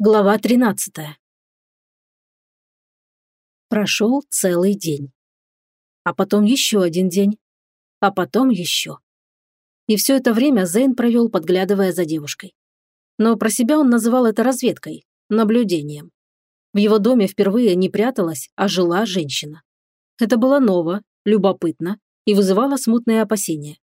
Глава 13. Прошел целый день. А потом еще один день. А потом еще. И все это время Зейн провел, подглядывая за девушкой. Но про себя он называл это разведкой, наблюдением. В его доме впервые не пряталась, а жила женщина. Это было ново, любопытно и вызывало смутные опасения.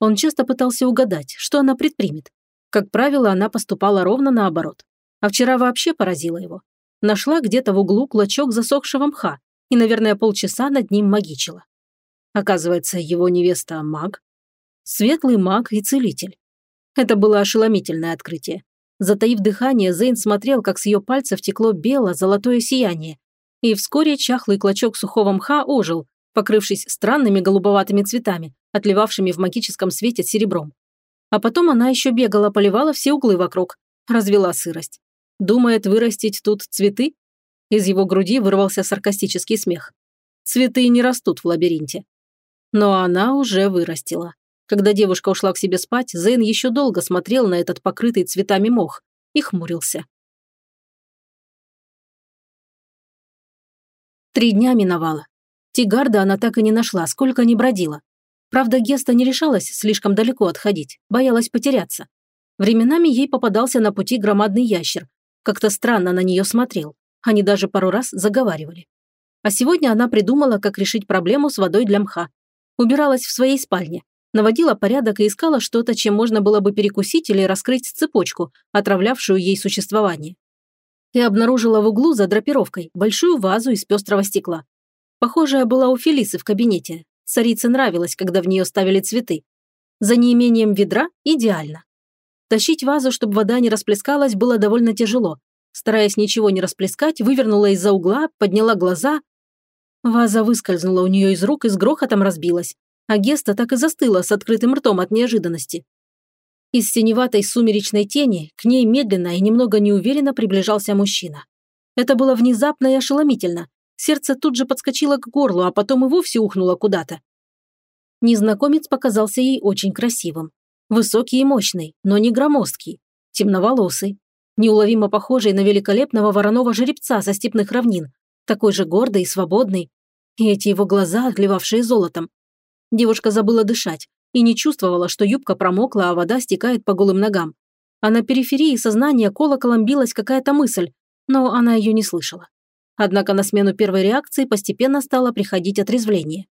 Он часто пытался угадать, что она предпримет. Как правило, она поступала ровно наоборот. А вчера вообще поразила его. Нашла где-то в углу клочок засохшего мха и, наверное, полчаса над ним магичила. Оказывается, его невеста – маг. Светлый маг и целитель. Это было ошеломительное открытие. Затаив дыхание, Зейн смотрел, как с ее пальцев текло бело-золотое сияние, и вскоре чахлый клочок сухого мха ожил, покрывшись странными голубоватыми цветами, отливавшими в магическом свете серебром. А потом она еще бегала, поливала все углы вокруг, развела сырость. Думает вырастить тут цветы? Из его груди вырвался саркастический смех. Цветы не растут в лабиринте. Но она уже вырастила. Когда девушка ушла к себе спать, Зейн еще долго смотрел на этот покрытый цветами мох и хмурился. Три дня миновало. Тигарда она так и не нашла, сколько ни бродила. Правда, Геста не решалась слишком далеко отходить, боялась потеряться. Временами ей попадался на пути громадный ящер, как-то странно на нее смотрел. Они даже пару раз заговаривали. А сегодня она придумала, как решить проблему с водой для мха. Убиралась в своей спальне, наводила порядок и искала что-то, чем можно было бы перекусить или раскрыть цепочку, отравлявшую ей существование. И обнаружила в углу за драпировкой большую вазу из пестрого стекла. Похожая была у Фелисы в кабинете. Царице нравилось, когда в нее ставили цветы. За неимением ведра – идеально. Тащить вазу, чтобы вода не расплескалась, было довольно тяжело. Стараясь ничего не расплескать, вывернула из-за угла, подняла глаза. Ваза выскользнула у нее из рук и с грохотом разбилась, а Геста так и застыла с открытым ртом от неожиданности. Из синеватой сумеречной тени к ней медленно и немного неуверенно приближался мужчина. Это было внезапно и ошеломительно. Сердце тут же подскочило к горлу, а потом и вовсе ухнуло куда-то. Незнакомец показался ей очень красивым. Высокий и мощный, но не громоздкий. Темноволосый. Неуловимо похожий на великолепного вороного жеребца со степных равнин. Такой же гордый и свободный. И эти его глаза, отливавшие золотом. Девушка забыла дышать и не чувствовала, что юбка промокла, а вода стекает по голым ногам. А на периферии сознания колоколом билась какая-то мысль, но она ее не слышала. Однако на смену первой реакции постепенно стало приходить отрезвление.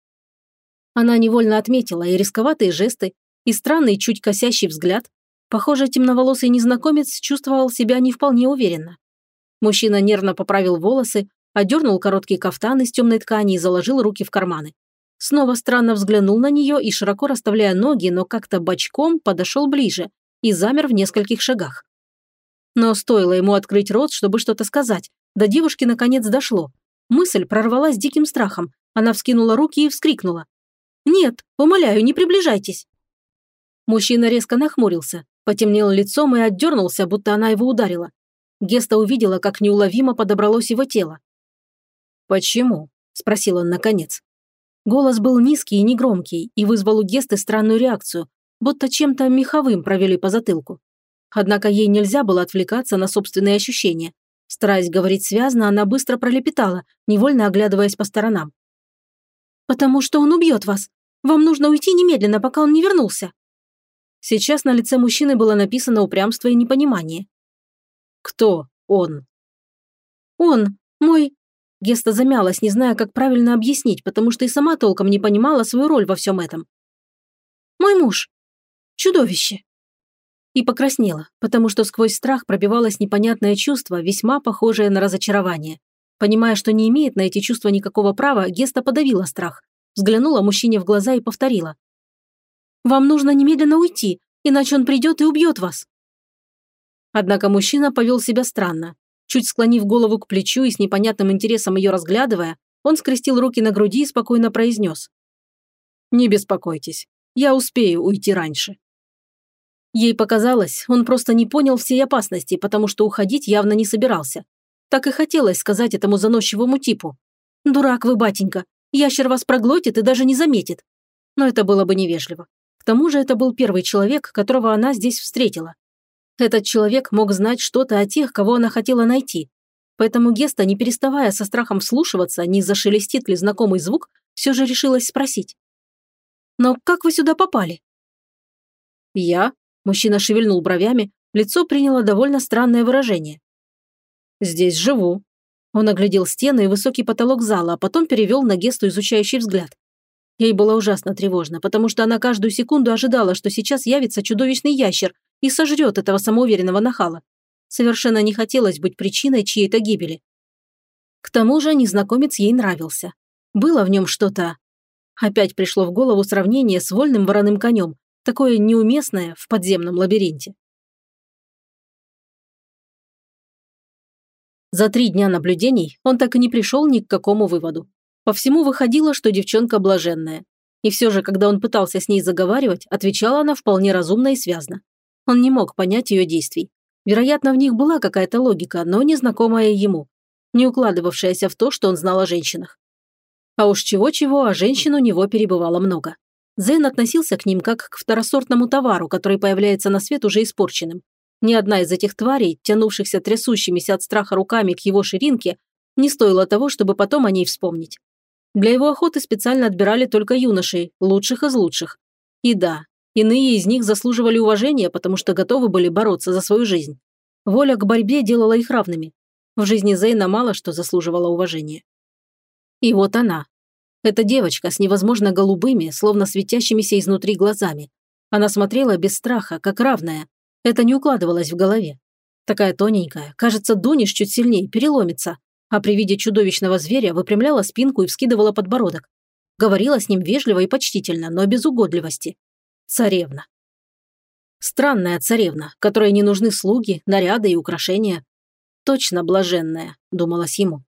Она невольно отметила и рисковатые жесты, и странный, чуть косящий взгляд. Похоже, темноволосый незнакомец чувствовал себя не вполне уверенно. Мужчина нервно поправил волосы, одернул короткий кафтан из темной ткани и заложил руки в карманы. Снова странно взглянул на нее и, широко расставляя ноги, но как-то бочком, подошел ближе и замер в нескольких шагах. Но стоило ему открыть рот, чтобы что-то сказать, до девушки наконец дошло. Мысль прорвалась диким страхом. Она вскинула руки и вскрикнула. «Нет, умоляю, не приближайтесь!» Мужчина резко нахмурился, потемнел лицом и отдернулся, будто она его ударила. Геста увидела, как неуловимо подобралось его тело. «Почему?» – спросил он наконец. Голос был низкий и негромкий и вызвал у Гесты странную реакцию, будто чем-то меховым провели по затылку. Однако ей нельзя было отвлекаться на собственные ощущения. Стараясь говорить связно, она быстро пролепетала, невольно оглядываясь по сторонам. «Потому что он убьет вас. Вам нужно уйти немедленно, пока он не вернулся». Сейчас на лице мужчины было написано упрямство и непонимание. «Кто он?» «Он, мой...» Геста замялась, не зная, как правильно объяснить, потому что и сама толком не понимала свою роль во всем этом. «Мой муж. Чудовище». И покраснела, потому что сквозь страх пробивалось непонятное чувство, весьма похожее на разочарование. Понимая, что не имеет на эти чувства никакого права, Геста подавила страх, взглянула мужчине в глаза и повторила. Вам нужно немедленно уйти, иначе он придет и убьет вас». Однако мужчина повел себя странно. Чуть склонив голову к плечу и с непонятным интересом ее разглядывая, он скрестил руки на груди и спокойно произнес. «Не беспокойтесь, я успею уйти раньше». Ей показалось, он просто не понял всей опасности, потому что уходить явно не собирался. Так и хотелось сказать этому заносчивому типу. «Дурак вы, батенька, ящер вас проглотит и даже не заметит». Но это было бы невежливо. К тому же это был первый человек, которого она здесь встретила. Этот человек мог знать что-то о тех, кого она хотела найти. Поэтому Геста, не переставая со страхом вслушиваться, не зашелестит ли знакомый звук, все же решилась спросить. «Но как вы сюда попали?» «Я?» – мужчина шевельнул бровями, лицо приняло довольно странное выражение. «Здесь живу». Он оглядел стены и высокий потолок зала, а потом перевел на Гесту изучающий взгляд. Ей было ужасно тревожно, потому что она каждую секунду ожидала, что сейчас явится чудовищный ящер и сожрет этого самоуверенного нахала. Совершенно не хотелось быть причиной чьей-то гибели. К тому же незнакомец ей нравился. Было в нем что-то... Опять пришло в голову сравнение с вольным вороным конем, такое неуместное в подземном лабиринте. За три дня наблюдений он так и не пришел ни к какому выводу. По всему выходило, что девчонка блаженная. И все же, когда он пытался с ней заговаривать, отвечала она вполне разумно и связно. Он не мог понять ее действий. Вероятно, в них была какая-то логика, но незнакомая ему, не укладывавшаяся в то, что он знал о женщинах. А уж чего-чего, а женщин у него перебывало много. Зейн относился к ним как к второсортному товару, который появляется на свет уже испорченным. Ни одна из этих тварей, тянувшихся трясущимися от страха руками к его ширинке, не стоила того, чтобы потом о ней вспомнить. Для его охоты специально отбирали только юношей, лучших из лучших. И да, иные из них заслуживали уважения, потому что готовы были бороться за свою жизнь. Воля к борьбе делала их равными. В жизни Зейна мало что заслуживало уважения. И вот она. Эта девочка с невозможно голубыми, словно светящимися изнутри глазами. Она смотрела без страха, как равная. Это не укладывалось в голове. Такая тоненькая, кажется, дунешь чуть сильнее, переломится а при виде чудовищного зверя выпрямляла спинку и вскидывала подбородок. Говорила с ним вежливо и почтительно, но без угодливости. Царевна. Странная царевна, которой не нужны слуги, наряды и украшения. Точно блаженная, думалось ему.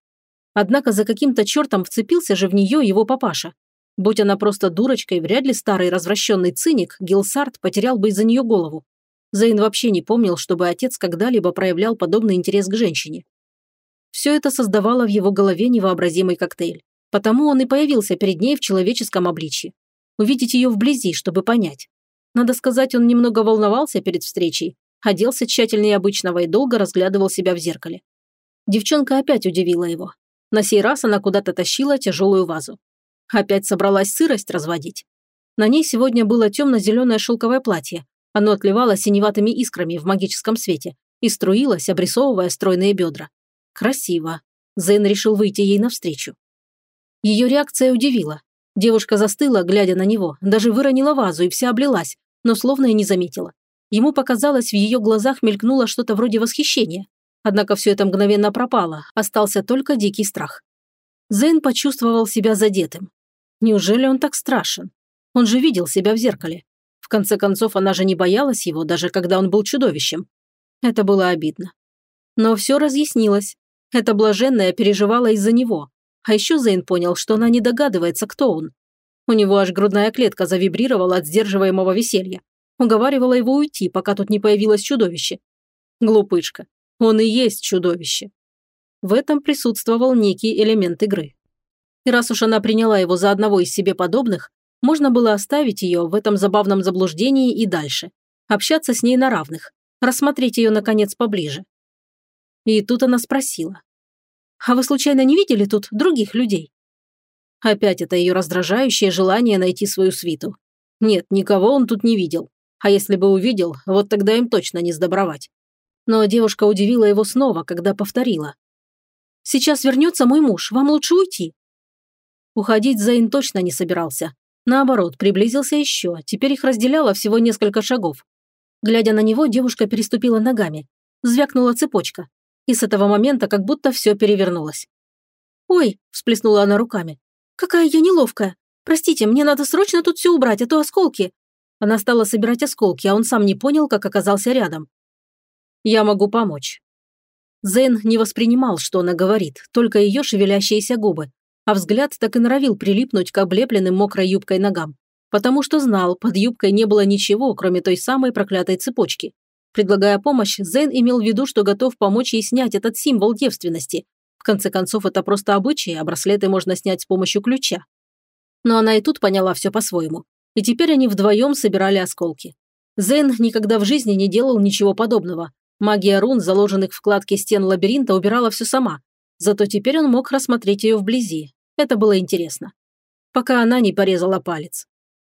Однако за каким-то чертом вцепился же в нее его папаша. Будь она просто дурочкой, вряд ли старый развращенный циник Гилсарт потерял бы из-за нее голову. Зейн вообще не помнил, чтобы отец когда-либо проявлял подобный интерес к женщине. Все это создавало в его голове невообразимый коктейль. Потому он и появился перед ней в человеческом обличье. Увидеть ее вблизи, чтобы понять. Надо сказать, он немного волновался перед встречей, оделся тщательнее обычного и долго разглядывал себя в зеркале. Девчонка опять удивила его. На сей раз она куда-то тащила тяжелую вазу. Опять собралась сырость разводить. На ней сегодня было темно-зеленое шелковое платье. Оно отливало синеватыми искрами в магическом свете и струилось, обрисовывая стройные бедра. Красиво. Зейн решил выйти ей навстречу. Ее реакция удивила. Девушка застыла, глядя на него, даже выронила вазу и вся облилась, но словно и не заметила. Ему показалось, в ее глазах мелькнуло что-то вроде восхищения. Однако все это мгновенно пропало, остался только дикий страх. Зейн почувствовал себя задетым. Неужели он так страшен? Он же видел себя в зеркале. В конце концов, она же не боялась его, даже когда он был чудовищем. Это было обидно. Но все разъяснилось. Эта блаженная переживала из-за него. А еще Зейн понял, что она не догадывается, кто он. У него аж грудная клетка завибрировала от сдерживаемого веселья. Уговаривала его уйти, пока тут не появилось чудовище. Глупышка. Он и есть чудовище. В этом присутствовал некий элемент игры. И раз уж она приняла его за одного из себе подобных, можно было оставить ее в этом забавном заблуждении и дальше. Общаться с ней на равных. Рассмотреть ее, наконец, поближе. И тут она спросила. «А вы случайно не видели тут других людей?» Опять это ее раздражающее желание найти свою свиту. Нет, никого он тут не видел. А если бы увидел, вот тогда им точно не сдобровать. Но девушка удивила его снова, когда повторила. «Сейчас вернется мой муж, вам лучше уйти». Уходить Зейн точно не собирался. Наоборот, приблизился еще, теперь их разделяло всего несколько шагов. Глядя на него, девушка переступила ногами. Звякнула цепочка и с этого момента как будто все перевернулось. «Ой!» – всплеснула она руками. «Какая я неловкая! Простите, мне надо срочно тут все убрать, а то осколки!» Она стала собирать осколки, а он сам не понял, как оказался рядом. «Я могу помочь». Зейн не воспринимал, что она говорит, только ее шевелящиеся губы, а взгляд так и норовил прилипнуть к облепленным мокрой юбкой ногам, потому что знал, под юбкой не было ничего, кроме той самой проклятой цепочки. Предлагая помощь, Зейн имел в виду, что готов помочь ей снять этот символ девственности. В конце концов, это просто обычай, а браслеты можно снять с помощью ключа. Но она и тут поняла все по-своему. И теперь они вдвоем собирали осколки. Зейн никогда в жизни не делал ничего подобного. Магия рун, заложенных в кладке стен лабиринта, убирала все сама. Зато теперь он мог рассмотреть ее вблизи. Это было интересно. Пока она не порезала палец.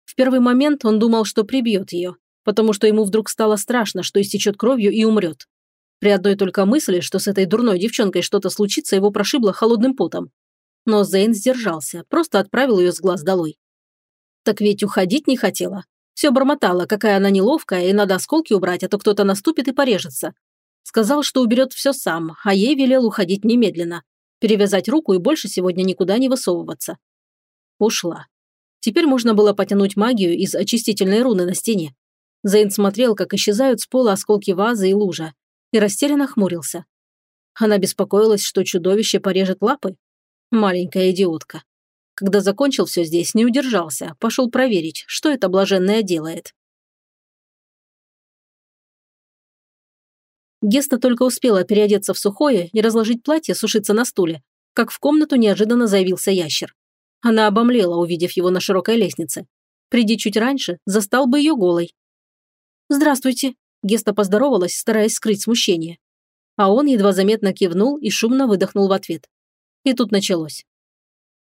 В первый момент он думал, что прибьет ее, потому что ему вдруг стало страшно, что истечет кровью и умрет. При одной только мысли, что с этой дурной девчонкой что-то случится, его прошибло холодным потом. Но Зейн сдержался, просто отправил ее с глаз долой. Так ведь уходить не хотела. Все бормотала, какая она неловкая, и надо осколки убрать, а то кто-то наступит и порежется. Сказал, что уберет все сам, а ей велел уходить немедленно. Перевязать руку и больше сегодня никуда не высовываться. Ушла. Теперь можно было потянуть магию из очистительной руны на стене. Зейн смотрел, как исчезают с пола осколки вазы и лужа, и растерянно хмурился. Она беспокоилась, что чудовище порежет лапы? Маленькая идиотка. Когда закончил все здесь, не удержался, пошел проверить, что это блаженное делает. Геста только успела переодеться в сухое и разложить платье сушиться на стуле, как в комнату неожиданно заявился ящер. Она обомлела, увидев его на широкой лестнице. Приди чуть раньше, застал бы ее голой. «Здравствуйте», – Геста поздоровалась, стараясь скрыть смущение. А он едва заметно кивнул и шумно выдохнул в ответ. И тут началось.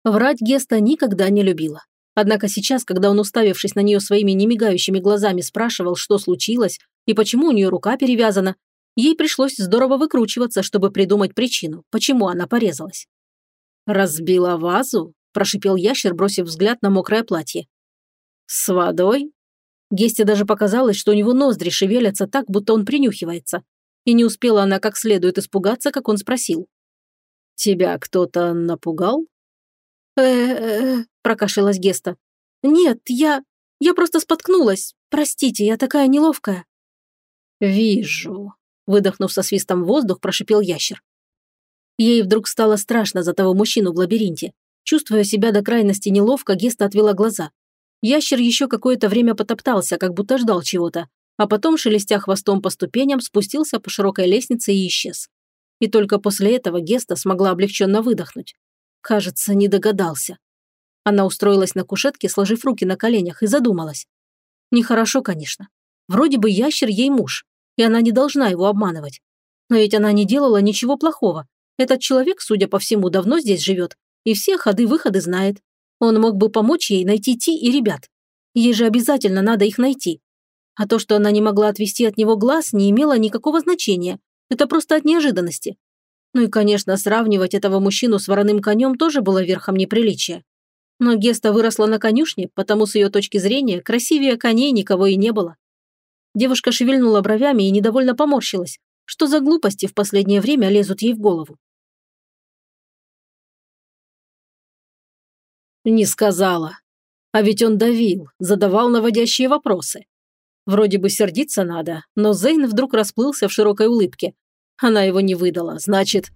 Врать Геста никогда не любила. Однако сейчас, когда он, уставившись на нее своими немигающими глазами, спрашивал, что случилось и почему у нее рука перевязана, ей пришлось здорово выкручиваться, чтобы придумать причину, почему она порезалась. «Разбила вазу?» – прошипел ящер, бросив взгляд на мокрое платье. «С водой?» Гесте даже показалось, что у него ноздри шевелятся так, будто он принюхивается. И не успела она как следует испугаться, как он спросил. «Тебя кто-то напугал?» э прокашлялась Геста. «Нет, я... я просто споткнулась. Простите, я такая неловкая». «Вижу», – выдохнув со свистом воздух, прошипел ящер. Ей вдруг стало страшно за того мужчину в лабиринте. Чувствуя себя до крайности неловко, Геста отвела глаза. Ящер еще какое-то время потоптался, как будто ждал чего-то, а потом, шелестя хвостом по ступеням, спустился по широкой лестнице и исчез. И только после этого Геста смогла облегченно выдохнуть. Кажется, не догадался. Она устроилась на кушетке, сложив руки на коленях, и задумалась. Нехорошо, конечно. Вроде бы ящер ей муж, и она не должна его обманывать. Но ведь она не делала ничего плохого. Этот человек, судя по всему, давно здесь живет, и все ходы-выходы знает. Он мог бы помочь ей найти Ти и ребят. Ей же обязательно надо их найти. А то, что она не могла отвести от него глаз, не имело никакого значения. Это просто от неожиданности. Ну и, конечно, сравнивать этого мужчину с вороным конем тоже было верхом неприличия. Но Геста выросла на конюшне, потому с ее точки зрения красивее коней никого и не было. Девушка шевельнула бровями и недовольно поморщилась. Что за глупости в последнее время лезут ей в голову? Не сказала. А ведь он давил, задавал наводящие вопросы. Вроде бы сердиться надо, но Зейн вдруг расплылся в широкой улыбке, она его не выдала, значит...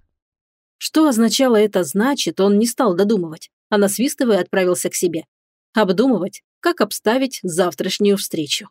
Что означало это «значит», он не стал додумывать, а насвистывая отправился к себе. Обдумывать, как обставить завтрашнюю встречу.